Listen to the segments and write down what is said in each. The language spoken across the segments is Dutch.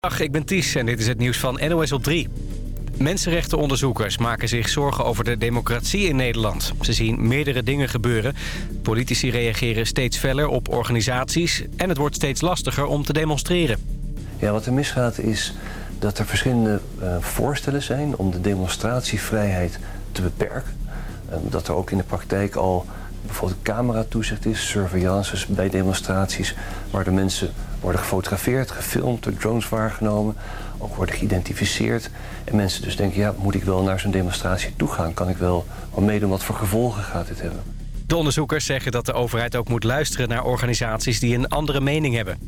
Dag, ik ben Ties en dit is het nieuws van NOS op 3. Mensenrechtenonderzoekers maken zich zorgen over de democratie in Nederland. Ze zien meerdere dingen gebeuren. Politici reageren steeds feller op organisaties... en het wordt steeds lastiger om te demonstreren. Ja, wat er misgaat is dat er verschillende uh, voorstellen zijn... om de demonstratievrijheid te beperken. Uh, dat er ook in de praktijk al bijvoorbeeld cameratoezicht is... surveillances bij demonstraties... waar de mensen worden gefotografeerd, gefilmd, door drones waargenomen, ook worden geïdentificeerd. En mensen dus denken, ja, moet ik wel naar zo'n demonstratie toe gaan? Kan ik wel meedoen? Wat voor gevolgen gaat dit hebben? De onderzoekers zeggen dat de overheid ook moet luisteren naar organisaties die een andere mening hebben.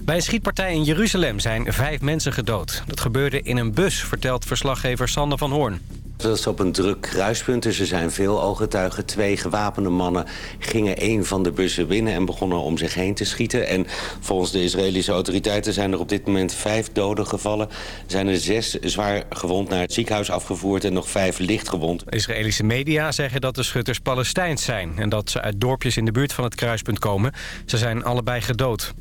Bij een schietpartij in Jeruzalem zijn vijf mensen gedood. Dat gebeurde in een bus, vertelt verslaggever Sander van Hoorn. Dat is op een druk kruispunt, dus er zijn veel ooggetuigen. Twee gewapende mannen gingen een van de bussen binnen... en begonnen om zich heen te schieten. En volgens de Israëlische autoriteiten zijn er op dit moment vijf doden gevallen. Zijn er zes zwaar gewond naar het ziekenhuis afgevoerd... en nog vijf licht gewond. Israëlische media zeggen dat de schutters Palestijns zijn... en dat ze uit dorpjes in de buurt van het kruispunt komen. Ze zijn allebei gedood.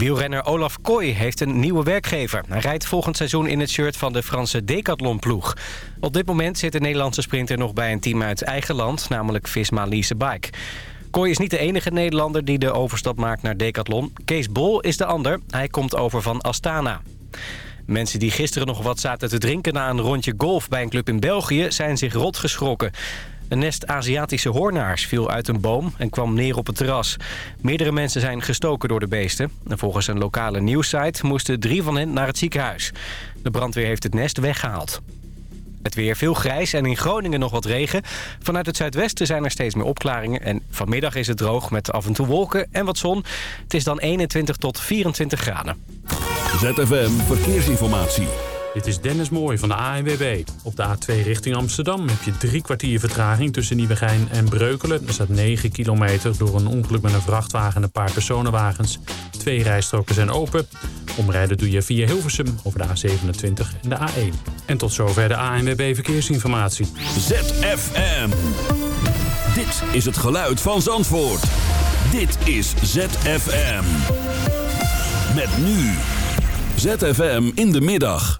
Wielrenner Olaf Kooi heeft een nieuwe werkgever. Hij rijdt volgend seizoen in het shirt van de Franse Decathlon-ploeg. Op dit moment zit de Nederlandse sprinter nog bij een team uit eigen land... namelijk Visma Lease Bike. Kooi is niet de enige Nederlander die de overstap maakt naar Decathlon. Kees Bol is de ander. Hij komt over van Astana. Mensen die gisteren nog wat zaten te drinken na een rondje golf bij een club in België... zijn zich rot geschrokken. Een nest Aziatische hoornaars viel uit een boom en kwam neer op het terras. Meerdere mensen zijn gestoken door de beesten. En volgens een lokale nieuwssite moesten drie van hen naar het ziekenhuis. De brandweer heeft het nest weggehaald. Het weer veel grijs en in Groningen nog wat regen. Vanuit het zuidwesten zijn er steeds meer opklaringen. En vanmiddag is het droog met af en toe wolken en wat zon. Het is dan 21 tot 24 graden. ZFM Verkeersinformatie. Dit is Dennis Mooij van de ANWB. Op de A2 richting Amsterdam heb je drie kwartier vertraging tussen Nieuwegein en Breukelen. Er staat 9 kilometer door een ongeluk met een vrachtwagen en een paar personenwagens. Twee rijstroken zijn open. Omrijden doe je via Hilversum over de A27 en de A1. En tot zover de ANWB Verkeersinformatie. ZFM. Dit is het geluid van Zandvoort. Dit is ZFM. Met nu. ZFM in de middag.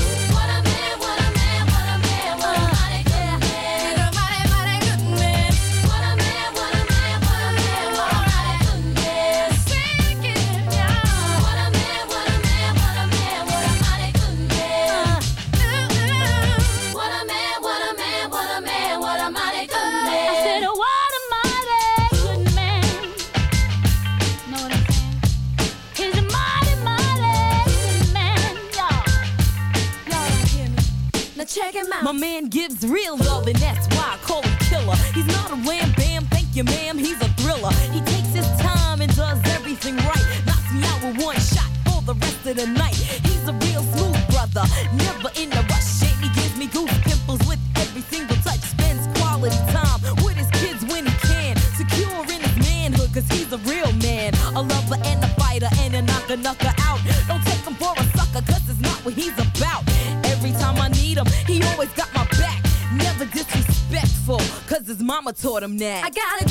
real love and taught him. I gotta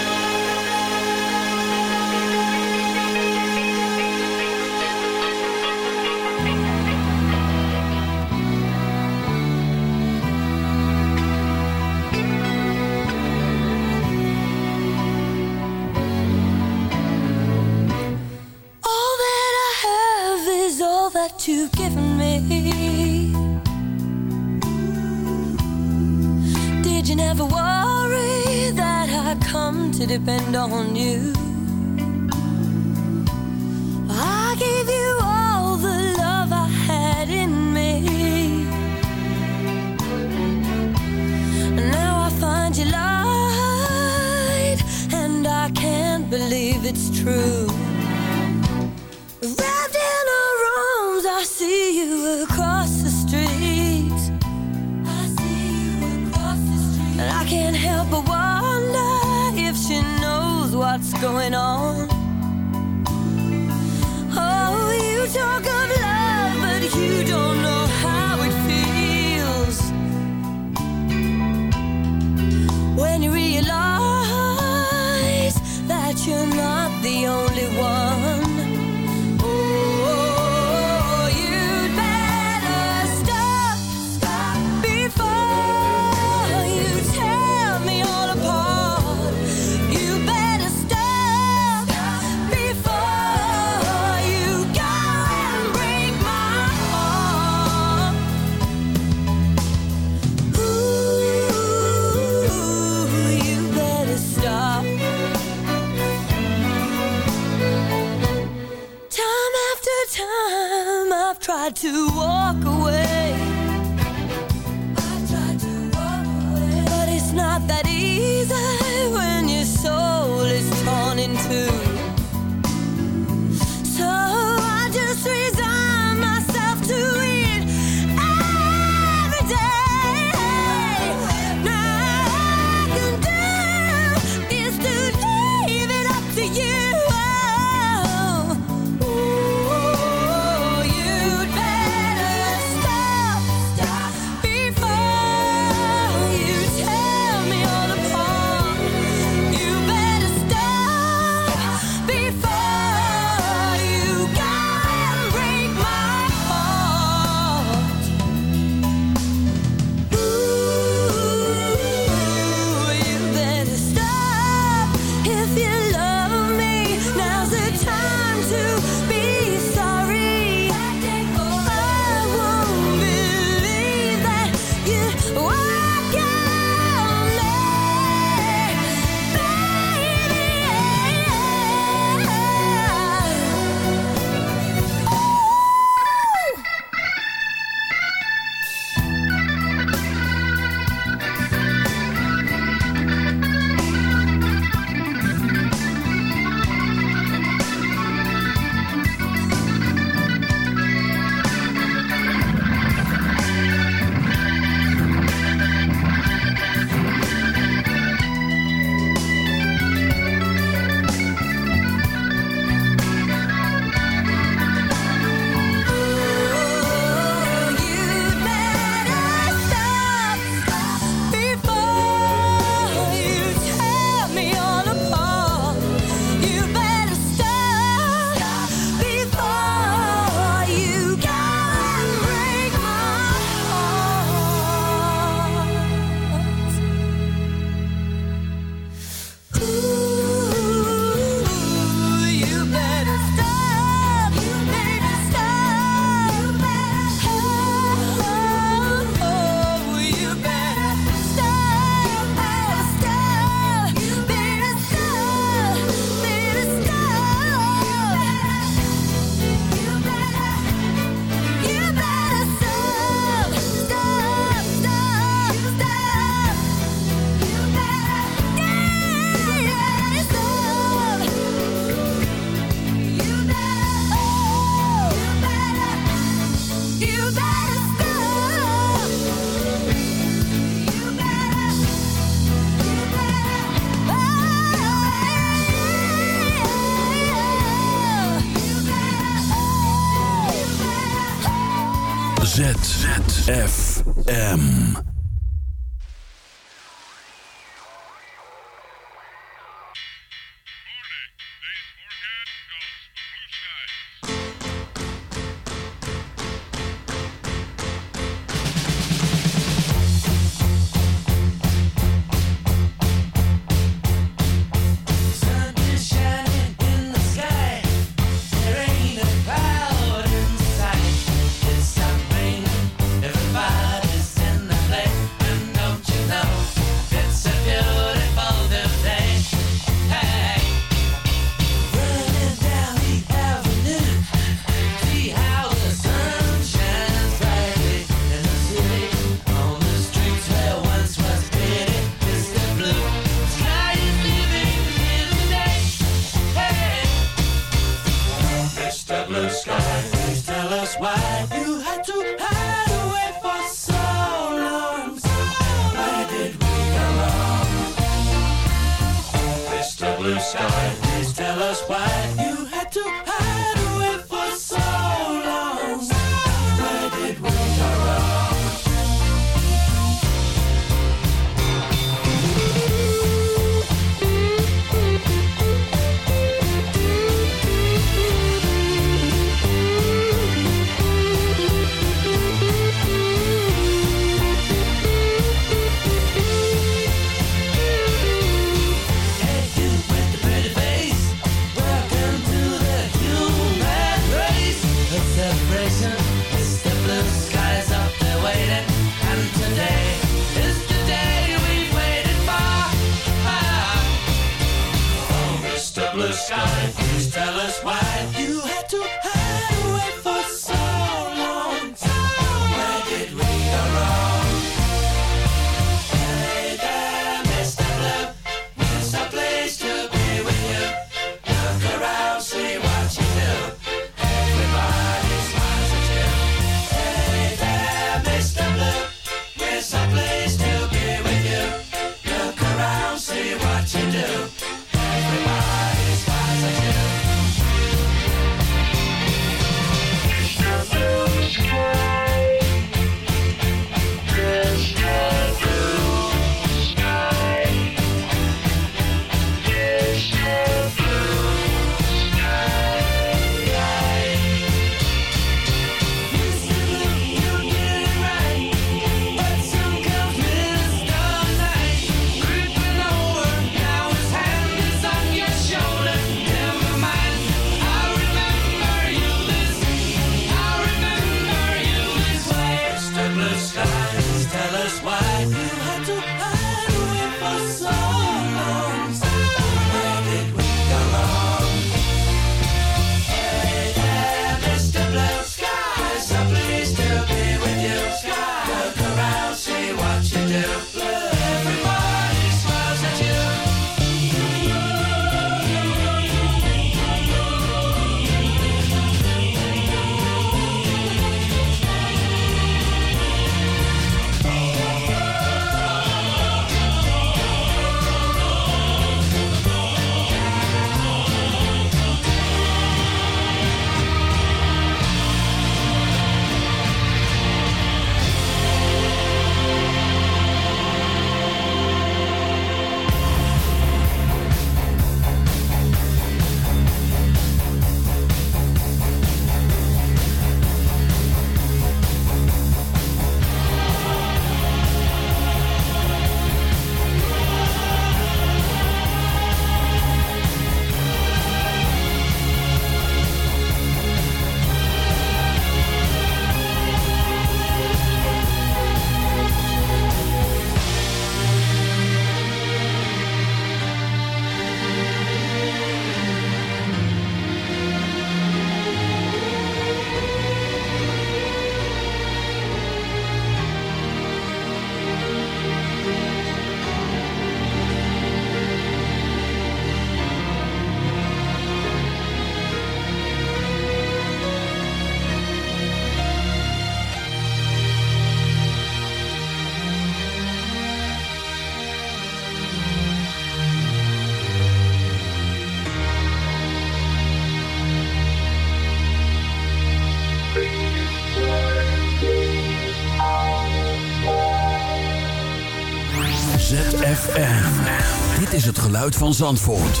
Van Zandvoort.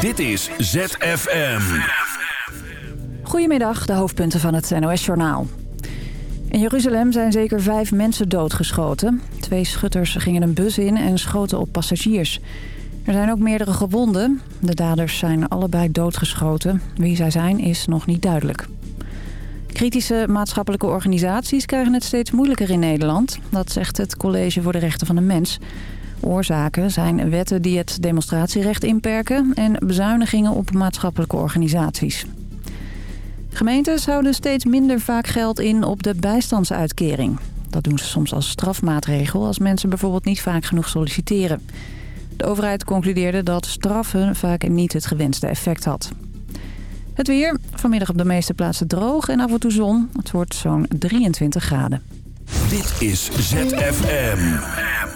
Dit is ZFM. Goedemiddag, de hoofdpunten van het NOS-journaal. In Jeruzalem zijn zeker vijf mensen doodgeschoten. Twee schutters gingen een bus in en schoten op passagiers. Er zijn ook meerdere gewonden. De daders zijn allebei doodgeschoten. Wie zij zijn is nog niet duidelijk. Kritische maatschappelijke organisaties krijgen het steeds moeilijker in Nederland. Dat zegt het College voor de Rechten van de Mens. Oorzaken zijn wetten die het demonstratierecht inperken... en bezuinigingen op maatschappelijke organisaties. Gemeentes houden steeds minder vaak geld in op de bijstandsuitkering. Dat doen ze soms als strafmaatregel als mensen bijvoorbeeld niet vaak genoeg solliciteren. De overheid concludeerde dat straffen vaak niet het gewenste effect had. Het weer, vanmiddag op de meeste plaatsen droog en af en toe zon. Het wordt zo'n 23 graden. Dit is ZFM.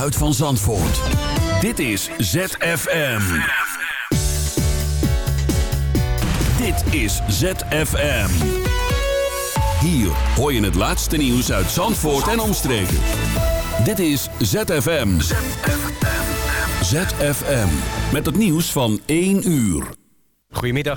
Geluid van Zandvoort. Dit is ZFM. Dit is ZFM. Hier hoor je het laatste nieuws uit Zandvoort en omstreken. Dit is ZFM. ZFM. Met het nieuws van 1 uur. Goedemiddag,